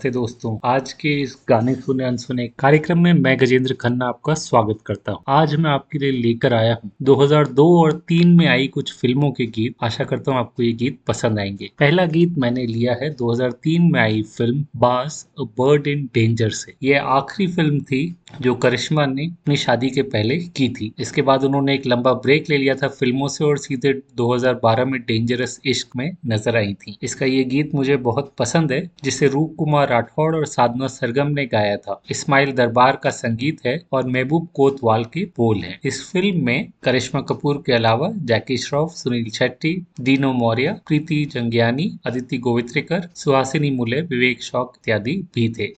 नमस्ते दोस्तों। आज के इस गाने सुने अनसुने कार्यक्रम में मैं गजेंद्र खन्ना आपका स्वागत करता हूँ। आज मैं आपके लिए लेकर आया हूँ। 2002 और 3 में आई कुछ फ़िल्मों के गीत। आशा करता हूँ आपको ये गीत पसंद आएँगे। पहला गीत मैंने लिया है 2003 में आई फ़िल्म बास अ बर्ड इन डेंजर से। ये आखिरी फ़िल्म थी जो करिश्मा ने अपनी शादी के पहले की थी। इसके बाद उन्होंने एक लंबा ब्रेक ले लिया था फ़िल्मों से और सीधे 2012 में डेंजरस इश्क में नज़र आई थी। इसका ये गीत मुझे बहुत पसंद है, जिसे रूप कुमार राठौड़ और साधना सरगम ने गाया था। इस्माइल दरबार का संगीत है और महबूब कोतवाल के बोल है। इस फ़िल्म में करिश्मा कपूर के अलावा जैकी श्रॉफ, सुनील शेट्टी, दीनो मौर्य, प्रीति जंगयानी अदिति गोवित्रिकर सुहासिनी मुले, विवेक शौक इत्यादि भी थे।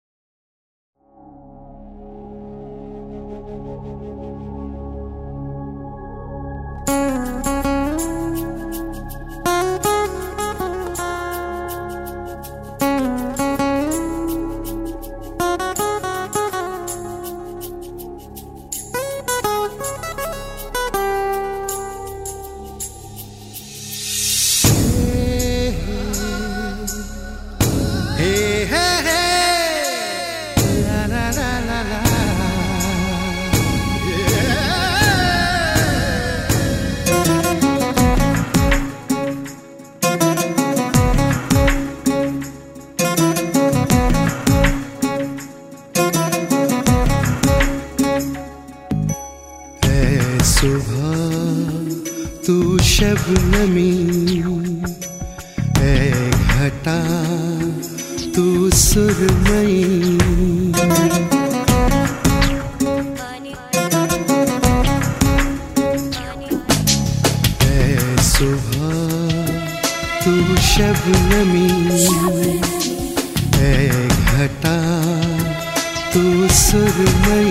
सुबह तू शब नमी ए घटा तू सुरमई। तू शबनमी ए घटा तू सुरमई।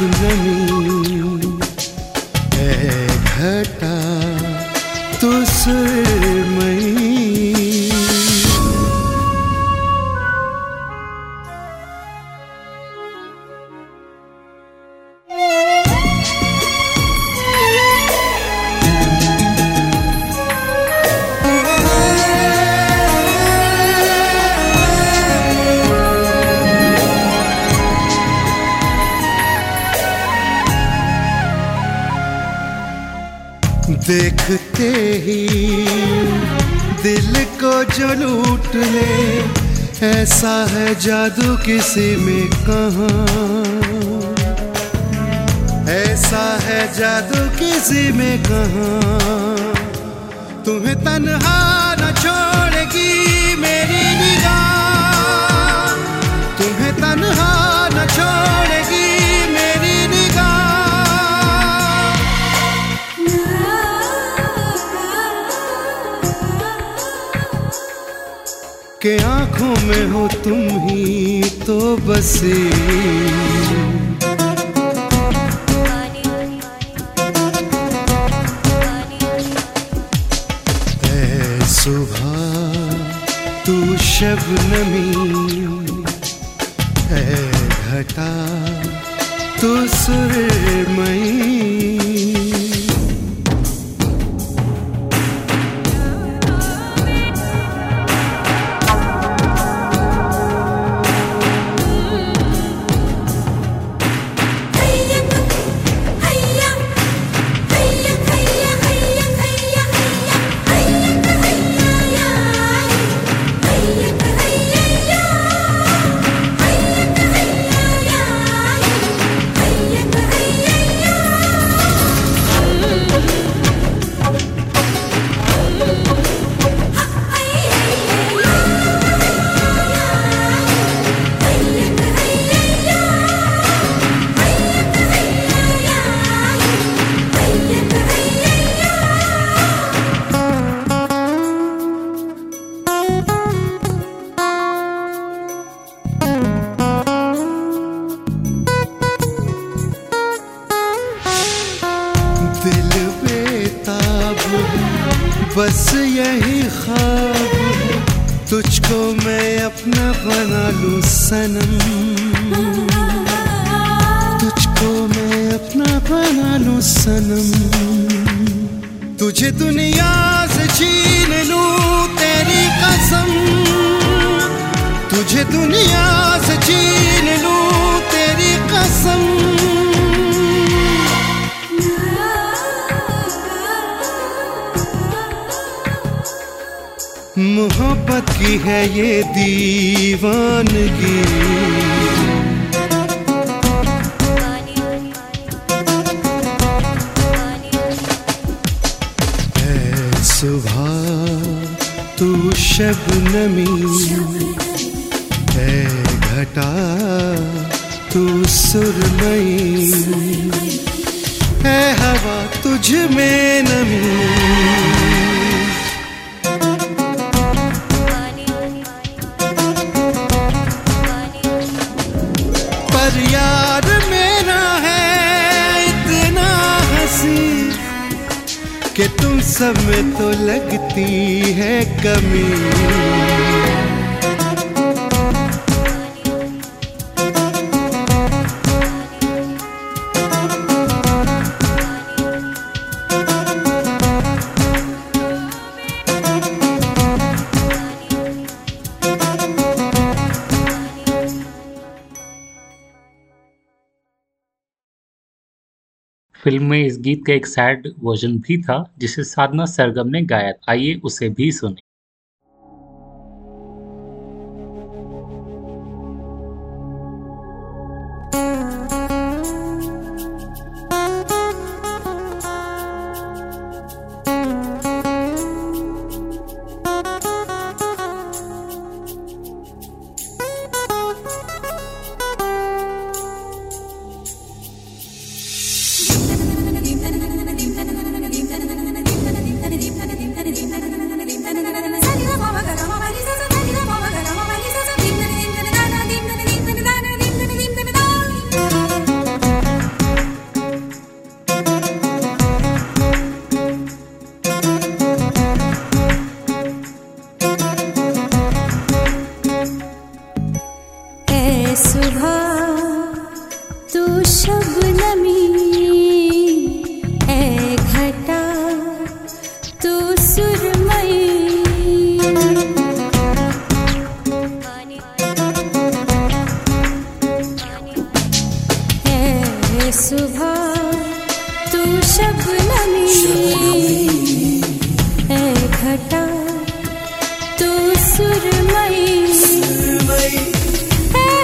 देखते के आँखों में हो तुम ही तो बसे सुबह तू शबनमी है घटा तू सुरमई शबनमी। है घटा तू सुरमई है हवा तुझ में नमी। सब में तो लगती है कमी। फ़िल्म में इस गीत का एक सैड वर्जन भी था, जिसे साधना सरगम ने गाया आइए उसे भी सुने। है सुबह तू शबनमी है घटा तू सुरमई।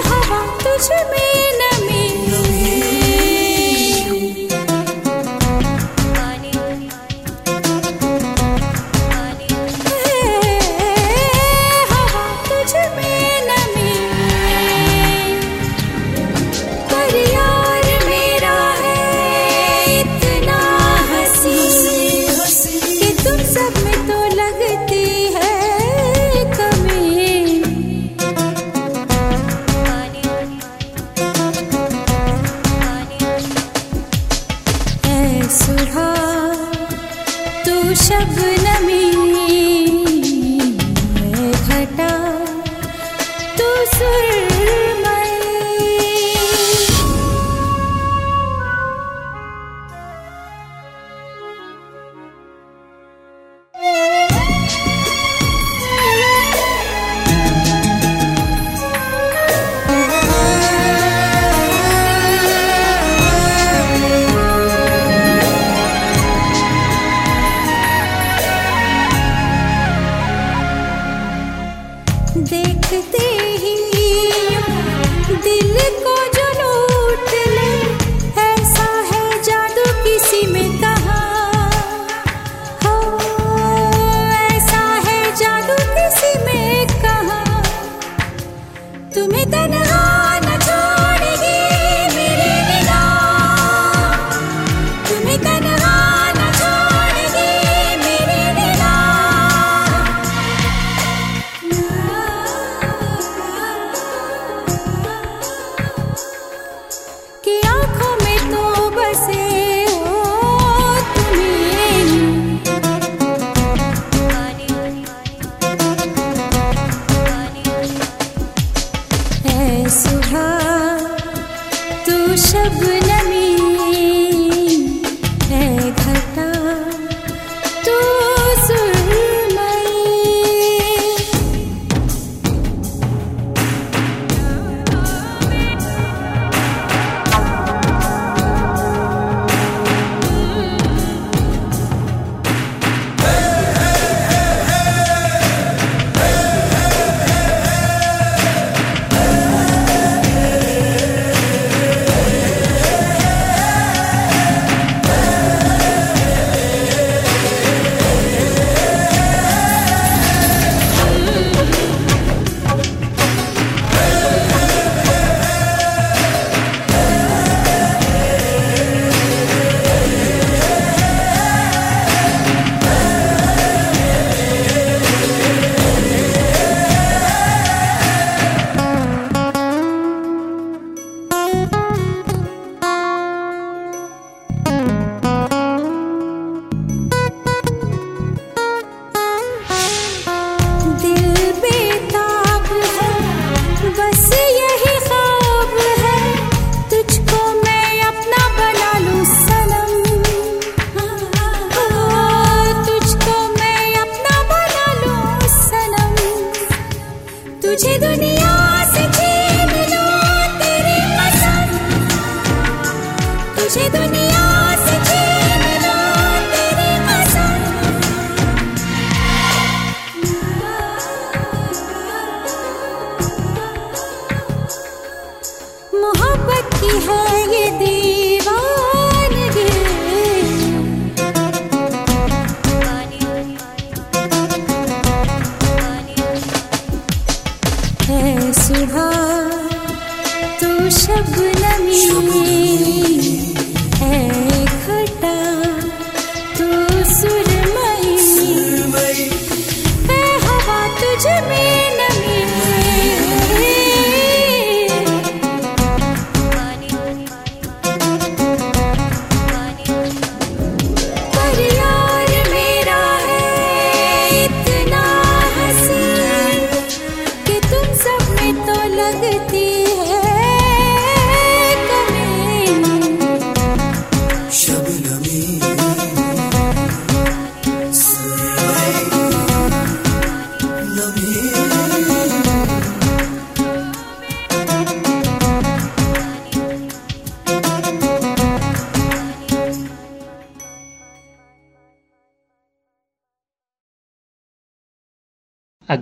हवा तुझ में शबनमी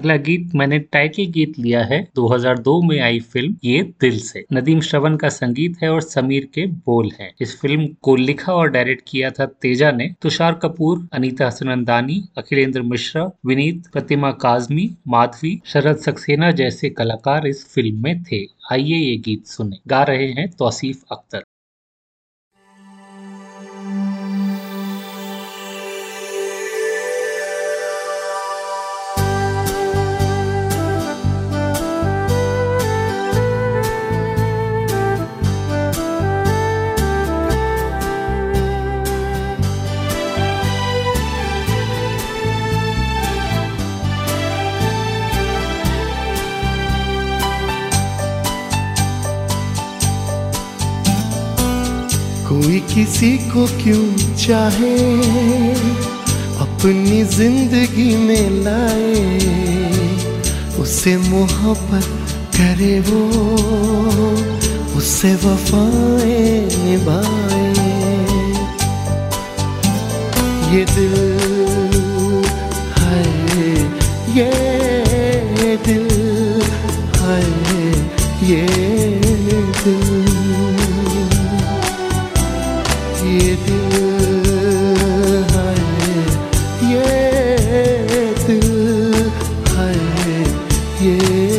अगला गीत मैंने टाइटल गीत लिया है 2002 में आई फ़िल्म ये दिल से। नदीम श्रवण का संगीत है और समीर के बोल हैं। इस फ़िल्म को लिखा और डायरेक्ट किया था तेजा ने। तुषार कपूर, अनीता हसनंदानी, अखिलेंद्र मिश्रा, विनीत, प्रतिमा काजमी, माधवी, शरद सक्सेना जैसे कलाकार इस फ़िल्म में थे। आइए ये गीत सुने। गा रहे हैं तौसीफ अख्तर। कोई किसी को क्यों चाहे, अपनी ज़िंदगी में लाए उससे मोहब्बत करे वो उससे वफाएँ निभाए। ये दिल है, ये दिल है, ये दिल। ये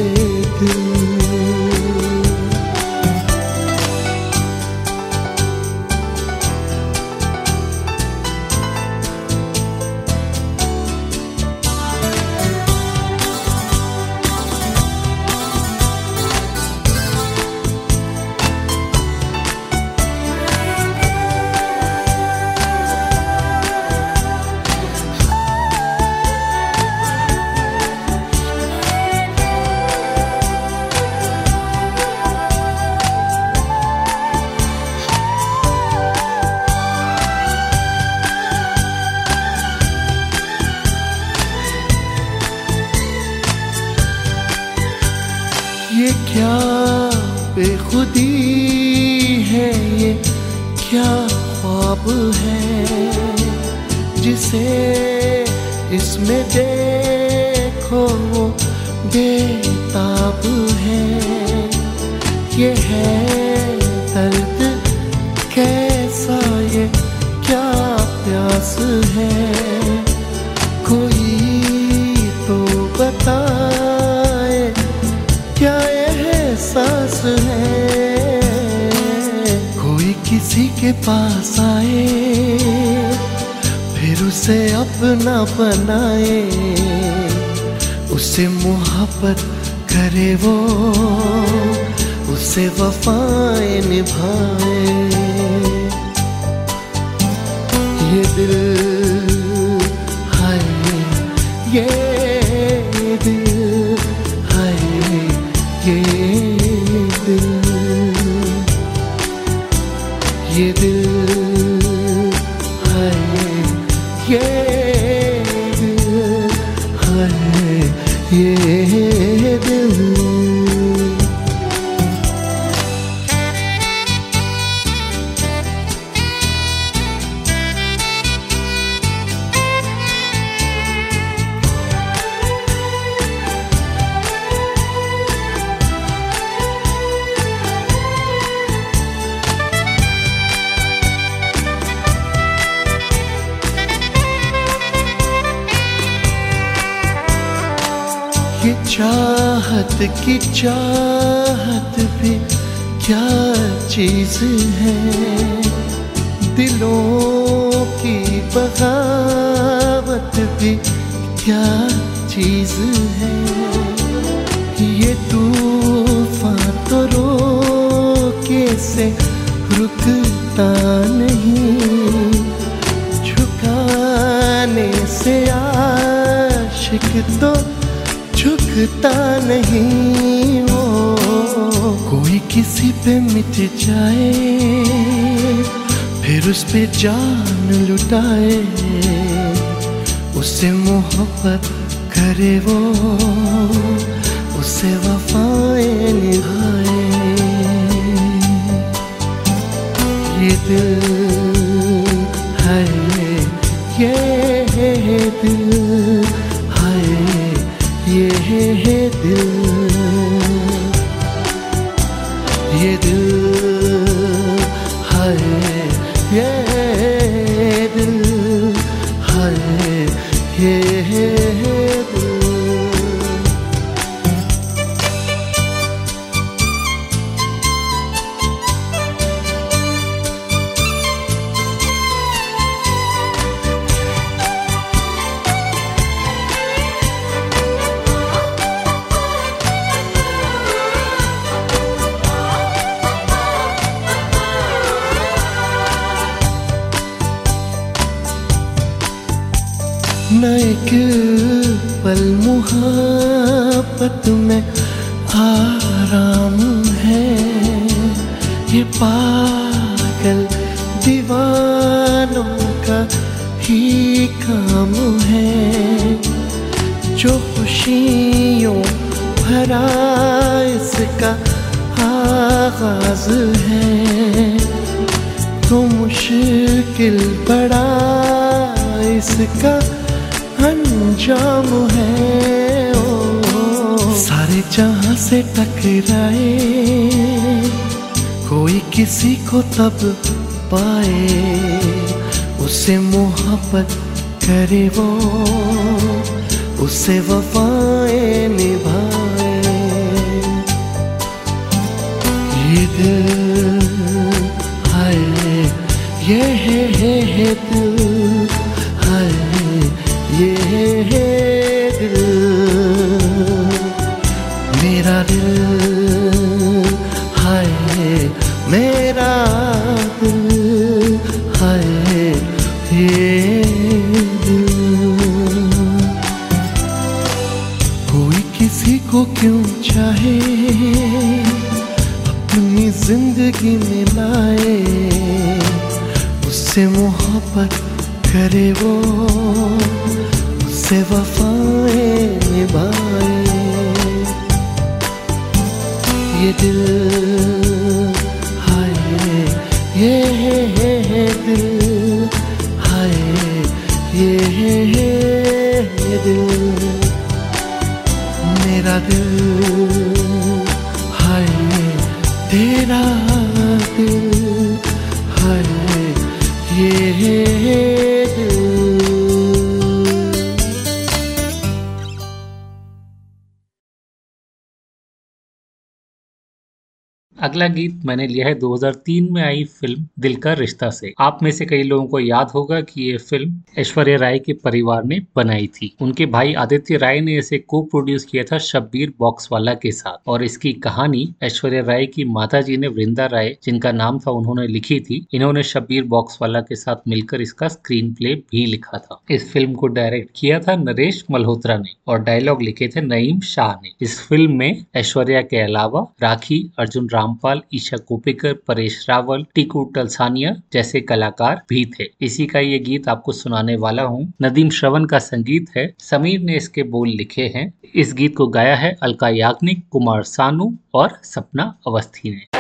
चाहत की चाहत भी क्या चीज़ है? दिलों की बगावत भी क्या चीज़ है? ये तूफ़ान तो रोके से रुकता नहीं। झुकाने से आशिक तो झुकता नहीं वो। कोई किसी पे मिट जाए, फिर उस पे जान लुटाए उससे मोहब्बत करे वो उससे वफाएँ निभाए। ये दिल है, ये दिल। ये दिल। काम है जो खुशियों भरा इसका आगाज़ है। तो मुश्किल बड़ा इसका अंजाम है। ओ, सारे जहाँ से टकराए, कोई किसी को तब पाए। उसे मोहब्बत करे वो उससे वफाएँ निभाए। ये दिल हाय ये है, है, है दिल हाय ये है दिल। मेरा दिल क्यों चाहे अपनी ज़िंदगी में लाए उससे मोहब्बत करे वो उससे वफाएँ निभाए। ये दिल हाय ये है, है, दिल हाय ये है, है, है दिल। मेरा दिल हाय तेरा दिल हाय ये अगला गीत मैंने लिया है 2003 में आई फ़िल्म दिल का रिश्ता से। आप में से कई लोगों को याद होगा कि ये फ़िल्म ऐश्वर्या राय के परिवार ने बनाई थी। उनके भाई आदित्य राय ने इसे को प्रोड्यूस किया था शब्बीर बॉक्सवाला के साथ। और इसकी कहानी ऐश्वर्या राय की माता जी ने वृंदा राय, जिनका नाम था उन्होंने लिखी थी, इन्होंने शब्बीर बॉक्सवाला के साथ मिलकर इसका स्क्रीन प्ले भी लिखा था। इस फ़िल्म को डायरेक्ट किया था नरेश मल्होत्रा ने और डायलॉग लिखे थे नईम शाह ने। इस फ़िल्म में ऐश्वर्या के अलावा राखी, अर्जुन रामपाल ईशा कोपेकर, परेश रावल, टीकू टलसानिया जैसे कलाकार भी थे। इसी का ये गीत आपको सुनाने वाला हूँ। नदीम श्रवण का संगीत है। समीर ने इसके बोल लिखे हैं। इस गीत को गाया है अलका याग्निक, कुमार सानू और सपना अवस्थी ने।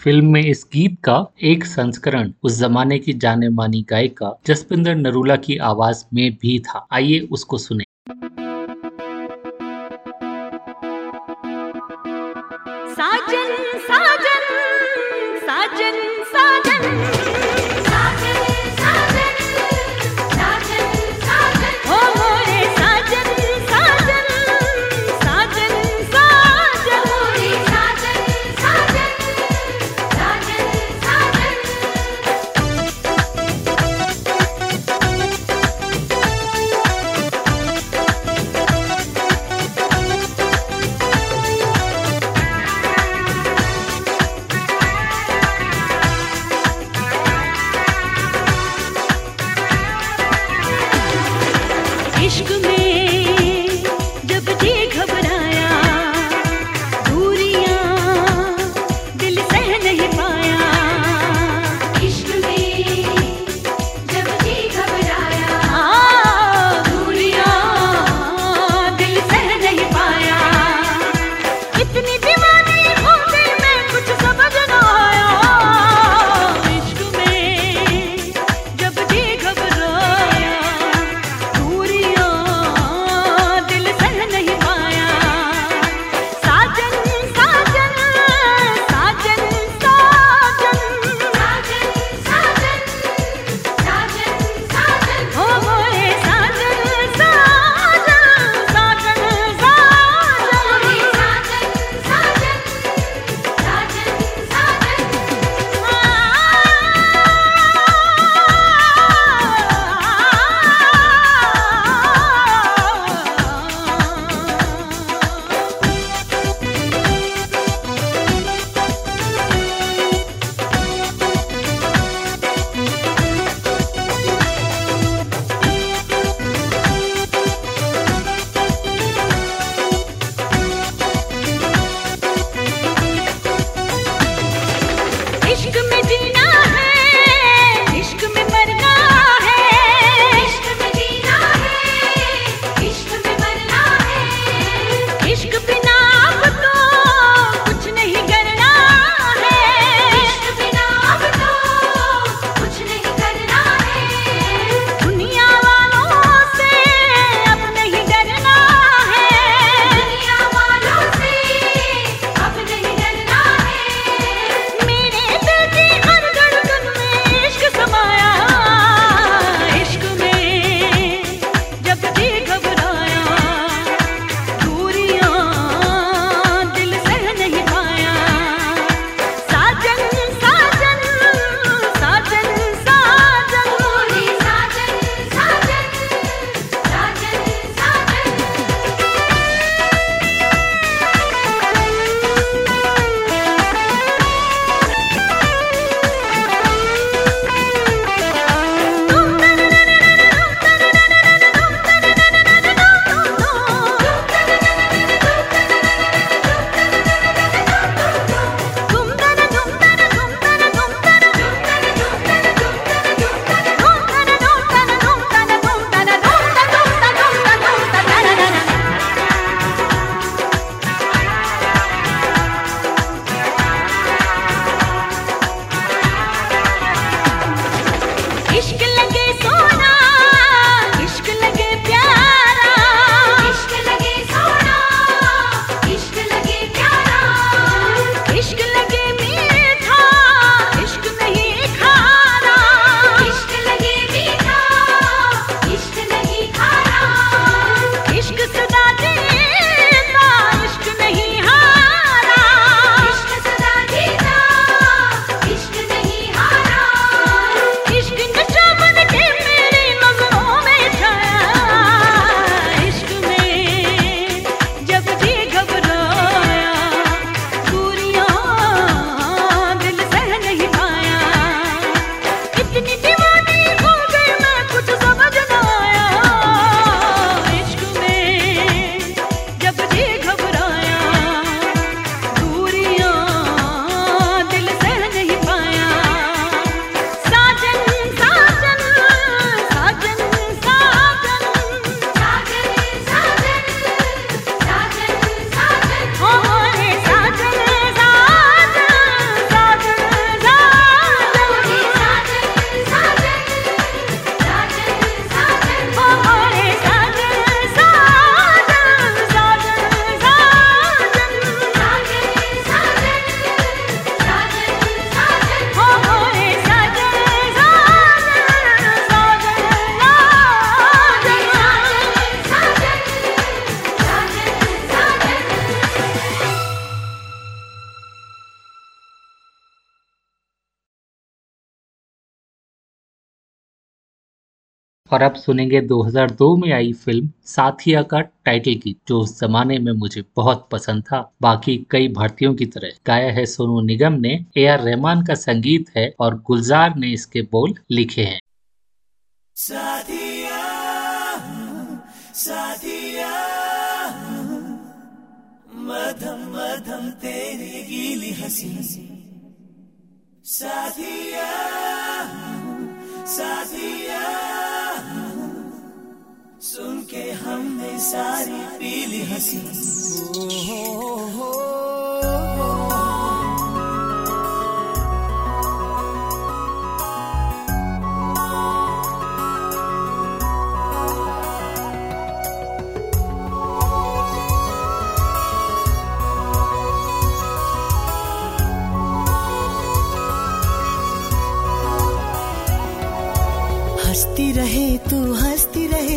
फ़िल्म में इस गीत का एक संस्करण उस जमाने की जाने मानी गायिका जसपिंदर नरूला की आवाज़ में भी था। आइए उसको सुने। सुनेंगे 2002 में आई फ़िल्म साथिया का टाइटल गीत जो उस जमाने में मुझे बहुत पसंद था। बाकी कई भारतीयों की तरह गाया है सोनू निगम ने ए आर रहमान का संगीत है और गुलजार ने इसके बोल लिखे हैं। साथिया साथिया, मधम मधम तेरी गीली हँसी। साथिया साथिया। सुन के हमने सारी पीली हँसी। हंसती रहे तू हंसती रहे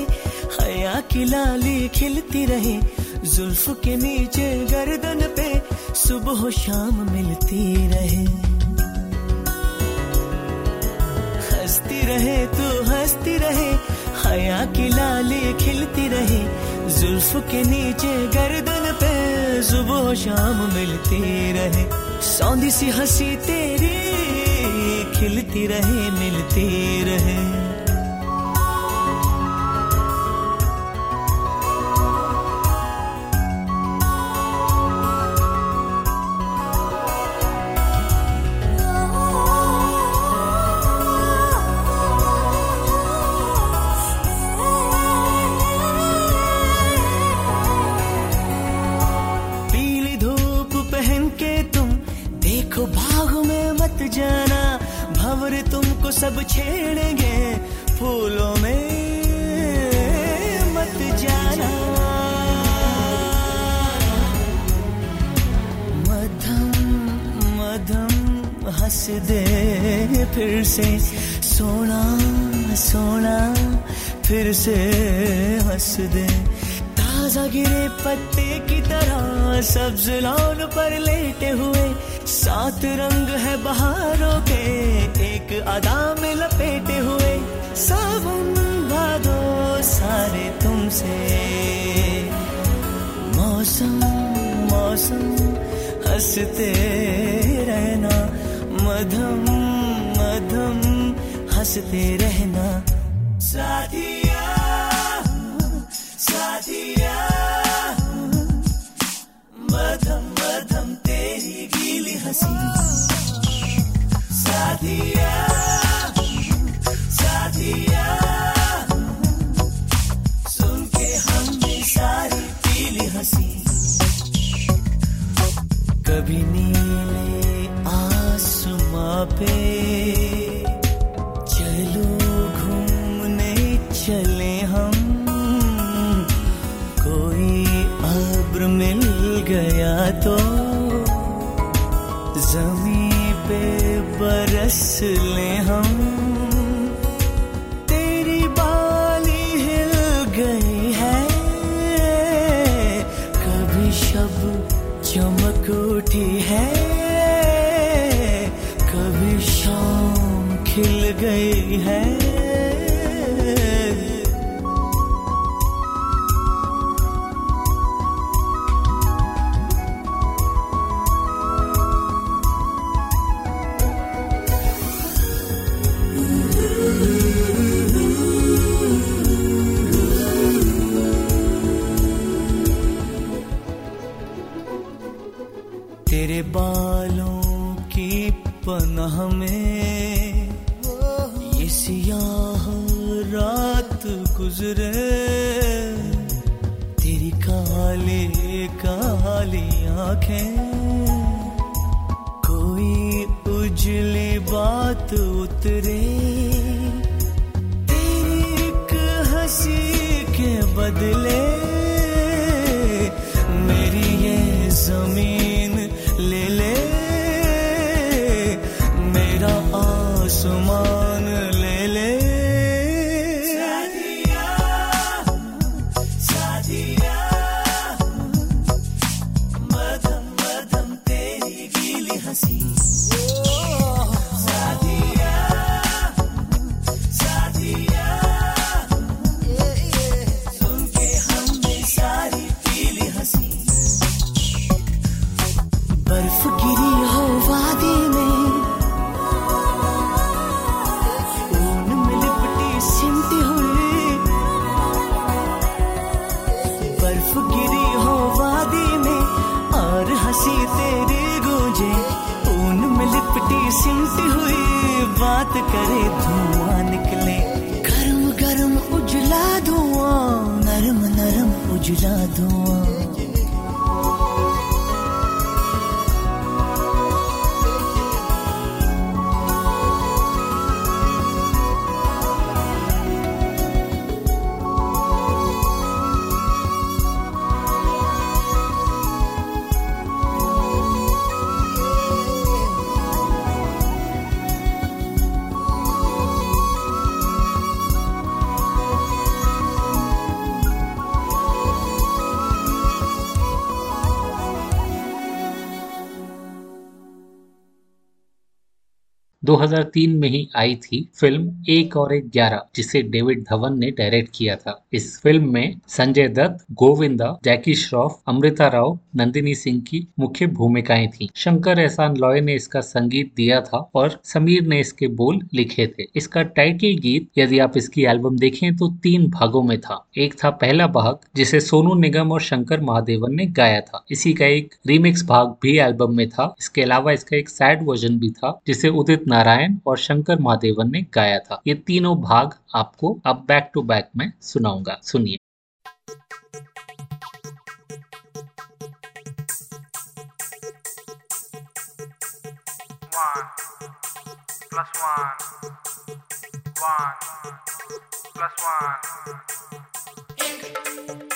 हया की लाली खिलती रहे, जुल्फ के नीचे गर्दन पे सुबह शाम मिलती रहे। हंसती रहे तू, हंसती रहे, हया की लाली खिलती रहे, जुल्फ के नीचे गर्दन पे सुबह शाम मिलती रहे। सौंधी सी हँसी तेरी खिलती रहे, मिलती रहे। सब्ज लौन पर लेटे हुए, सात रंग है बहारों के, एक अदा में लपेटे हुए सावन भादो सारे तुमसे। मौसम मौसम, हँसते रहना, मधम मधम, हँसते रहना। साथिया कभी नीले आसमां पे थी तेरी गूंजे, ऊन में लिपटी सिमटी हुई। बात करे, धुआँ निकले। गरम गरम उजला धुआँ नरम नरम उजला धुआँ। दो हज़ार तीन में ही आई थी फ़िल्म एक और एक ग्यारह, जिसे डेविड धवन ने डायरेक्ट किया था। इस फ़िल्म में संजय दत्त, गोविंदा, जैकी श्रॉफ, अमृता राव, नंदिनी सिंह की मुख्य भूमिकाएँ थी। शंकर एहसान लॉय ने इसका संगीत दिया था और समीर ने इसके बोल लिखे थे। इसका टाइटल गीत, यदि आप इसकी एल्बम देखें तो तीन भागों में था। एक था पहला भाग, जिसे सोनू निगम और शंकर महादेवन ने गाया था। इसी का एक रीमिक्स भाग भी एल्बम में था। इसके अलावा इसका एक सैड वर्जन भी था, जिसे उदित नारायण और शंकर महादेवन ने गाया था। ये तीनों भाग आपको अब बैक टू बैक में सुनाऊँगा। सुनिए। Plus one. One plus one.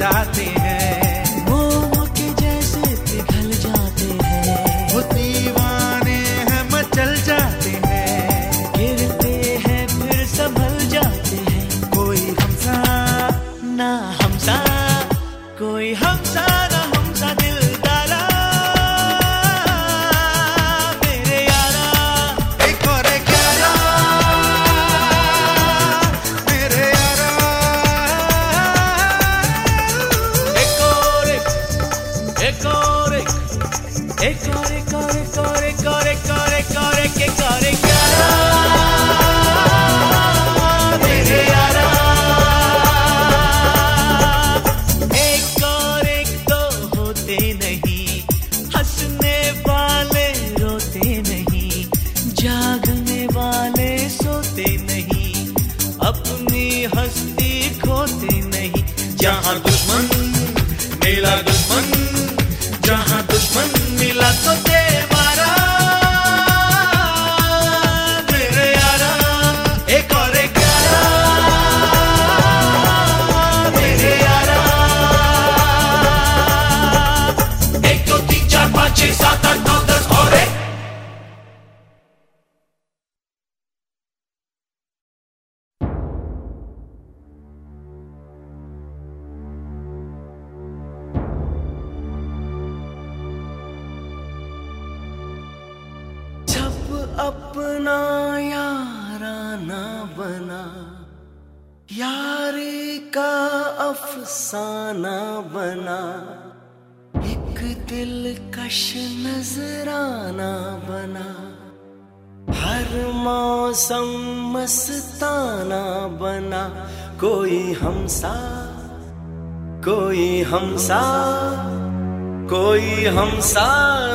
में जल हमसा कोई हमसा कोई हमसा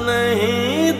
नहीं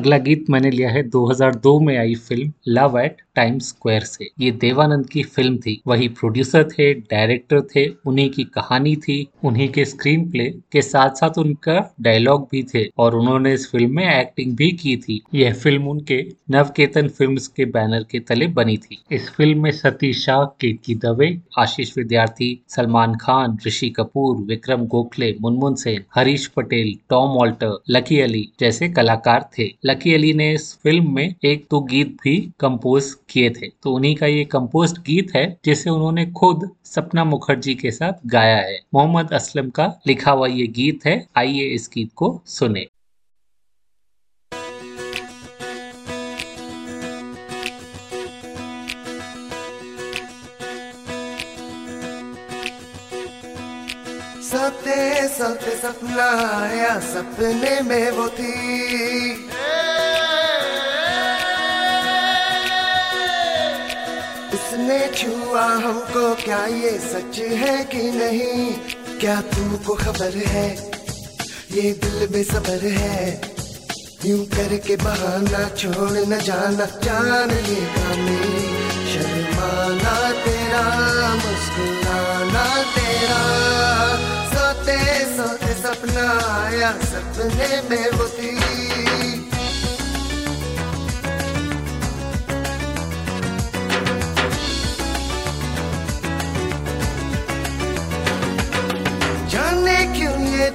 अगला गीत मैंने लिया है 2002 में आई film love at time square से। ये देवानंद की फ़िल्म थी। वही प्रोड्यूसर थे, डायरेक्टर थे, उन्हीं की कहानी थी, उन्हीं के स्क्रीन प्ले के साथ साथ उनका डायलॉग भी थे और उन्होंने इस फ़िल्म में एक्टिंग भी की थी। यह फ़िल्म उनके नवकेतन फिल्म्स के बैनर के तले बनी थी। इस फ़िल्म में सतीश शाह, केतकी दवे, आशीष विद्यार्थी, सलमान खान, ऋषि कपूर, विक्रम गोखले, मुनमुन सेन, हरीश पटेल, टॉम ऑल्टर लकी अली जैसे कलाकार थे। लकी अली ने इस फ़िल्म में एक दो गीत भी कंपोज किए थे। तो उन्हीं का ये कंपोज गीत है, जिसे उन्होंने खुद सपना मुखर्जी के साथ गाया है। मोहम्मद असलम का लिखा हुआ ये गीत है, आइए इस गीत को सुने। सोते सोते सपना आया, सपने में वो थी। उसने छुआ हमको क्या ये सच है कि नहीं? क्या तुमको खबर है? ये दिल बेसबर है। यूँ करके बहाना छोड़ न जाना। जान लेगा मेरी शर्माना तेरा, मुस्कुराना तेरा। सोते सोते सपना आया सपने में वो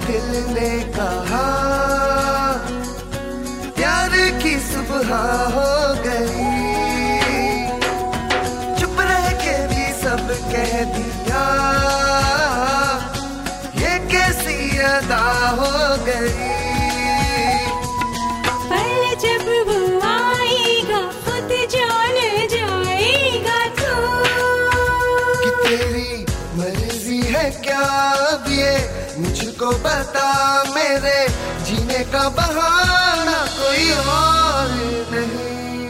दिल ने कहा प्यार की सुबह हो गई। मुझको बता मेरे जीने का बहाना कोई और नहीं।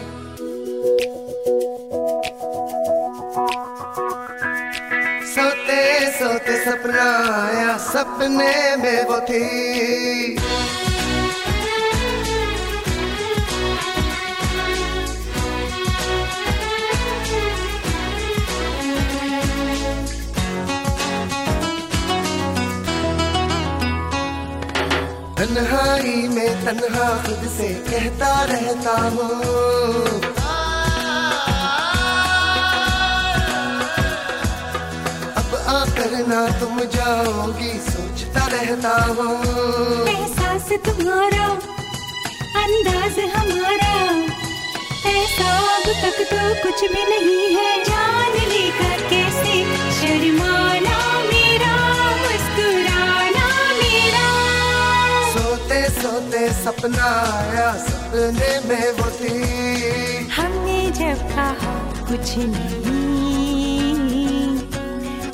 सोते सोते सपना आया, सपने में वो थी। तन्हाई में तन्हा खुद से कहता रहता हूँ। अब आकर ना तुम जाओगी, सोचता रहता हूँ। एहसास तुम्हारा, अंदाज हमारा। ऐसा अब तक तो कुछ भी नहीं है। जान लेकर कैसे शर्माना सोते सपना आया सपने में वो थी। हमने जब कहा कुछ नहीं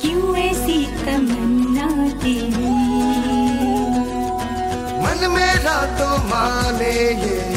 क्यों ऐसी तमन्ना तेरी? मन मेरा तो माने यही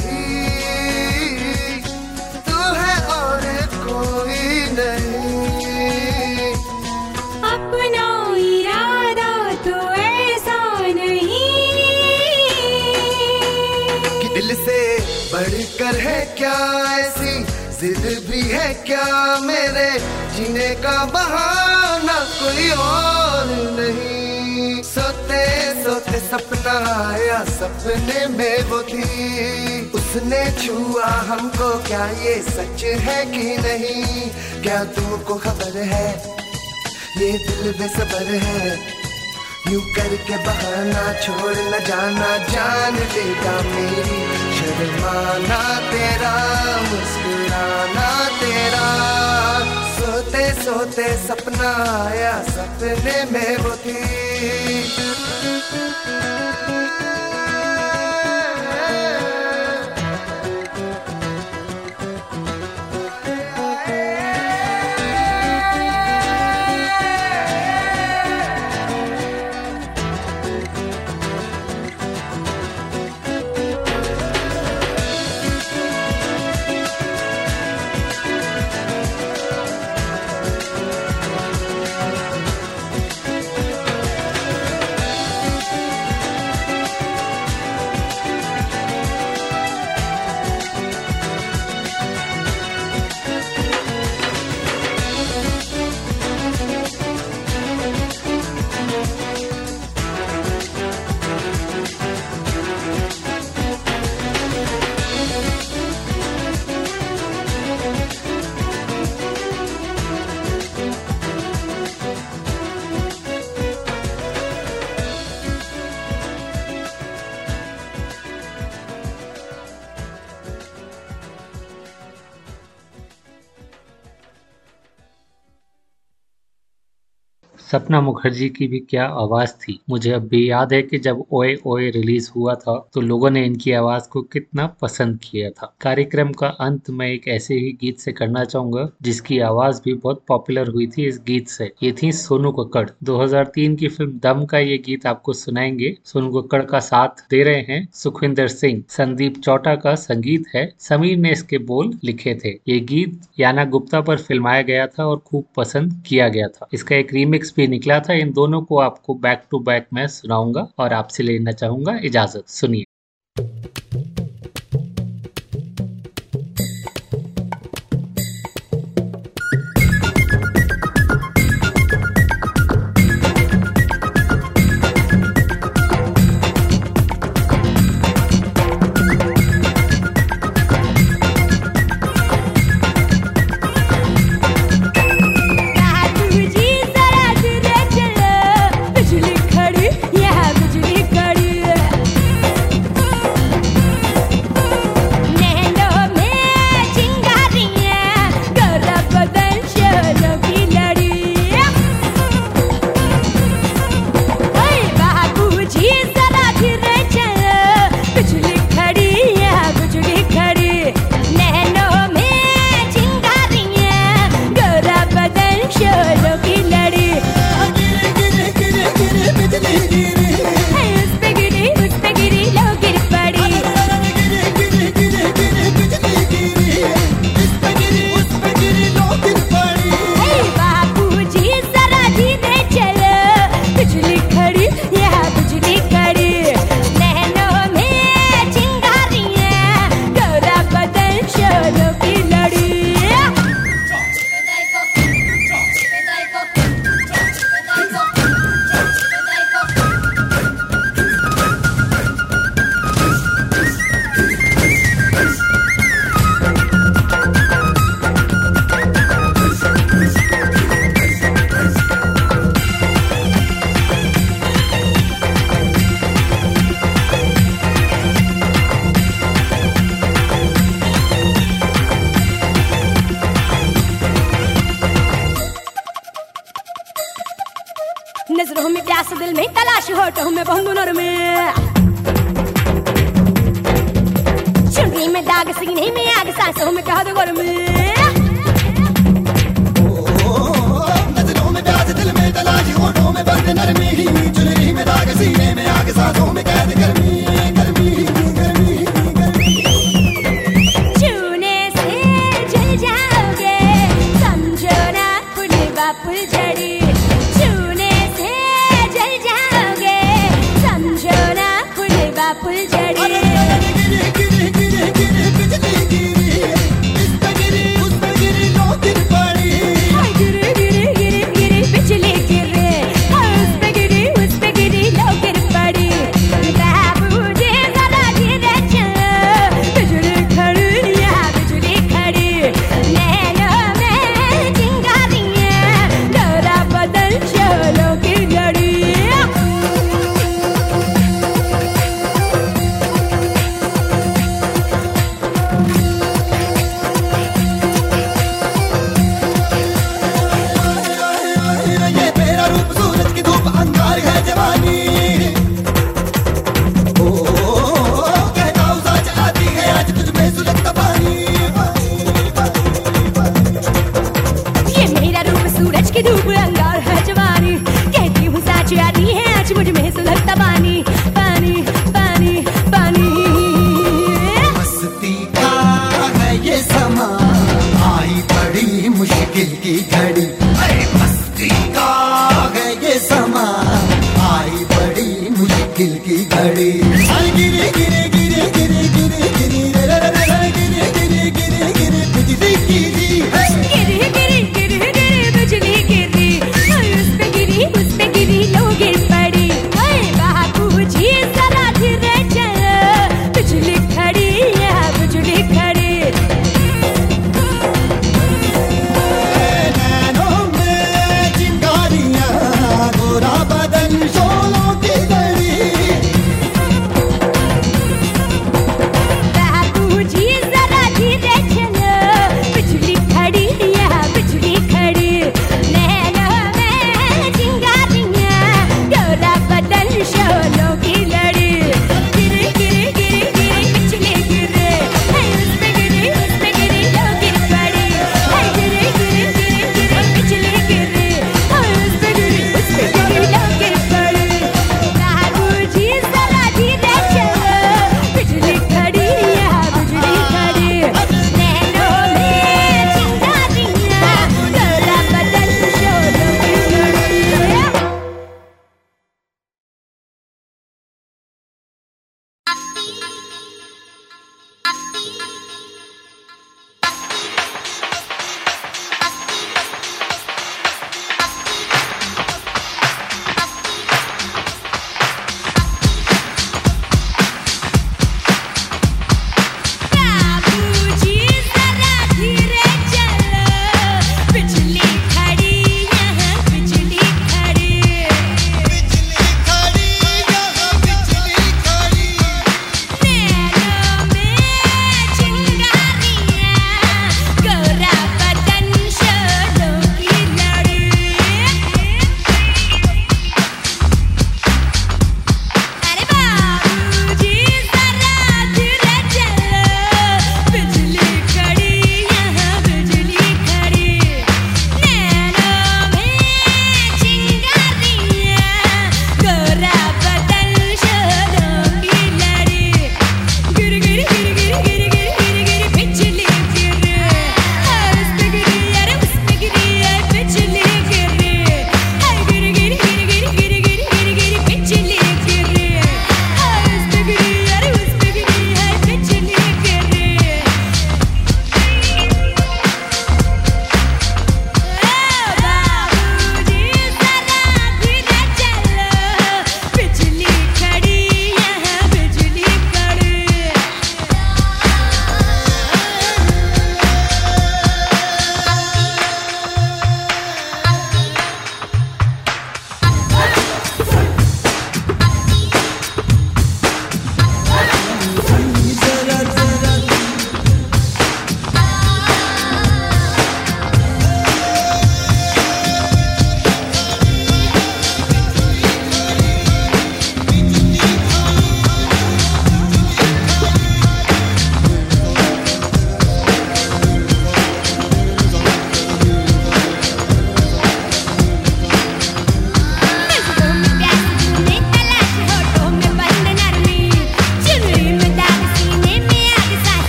बढ़कर है क्या ऐसी जिद भी है क्या मेरे? जीने का बहाना कोई और नहीं। सोते सोते सपना आया, सपने में वो थी। उसने छुआ हमको, क्या ये सच है कि नहीं? क्या तुमको खबर है? ये दिल बेसबर है। यूँ करके बहाना छोड़ न जाना, जान लेगा मेरी। शर्माना तेरा, मुस्कुराना तेरा। सोते सोते सपना आया सपने में वो थी। सपना मुखर्जी की भी क्या आवाज़ थी? मुझे अब भी याद है कि जब ओए ओए रिलीज़ हुआ था तो लोगों ने इनकी आवाज़ को कितना पसंद किया था। कार्यक्रम का अंत मैं एक ऐसे ही गीत से करना चाहूँगा, जिसकी आवाज़ भी बहुत पॉपुलर हुई थी इस गीत से। ये थी सोनू कक्कड़। 2003 की फ़िल्म दम का ये गीत आपको सुनाएँगे। सोनू कक्कड़ का साथ दे रहे हैं सुखविंदर सिंह। संदीप चौटा का संगीत है। समीर ने इसके बोल लिखे थे। ये गीत याना गुप्ता पर फिल्माया गया था और खूब पसंद किया गया था। इसका एक रीमिक्स भी निकला था। इन दोनों को आपको बैक टू बैक मैं सुनाऊँगा और आपसे लेना चाहूँगा इजाज़त। सुनिए।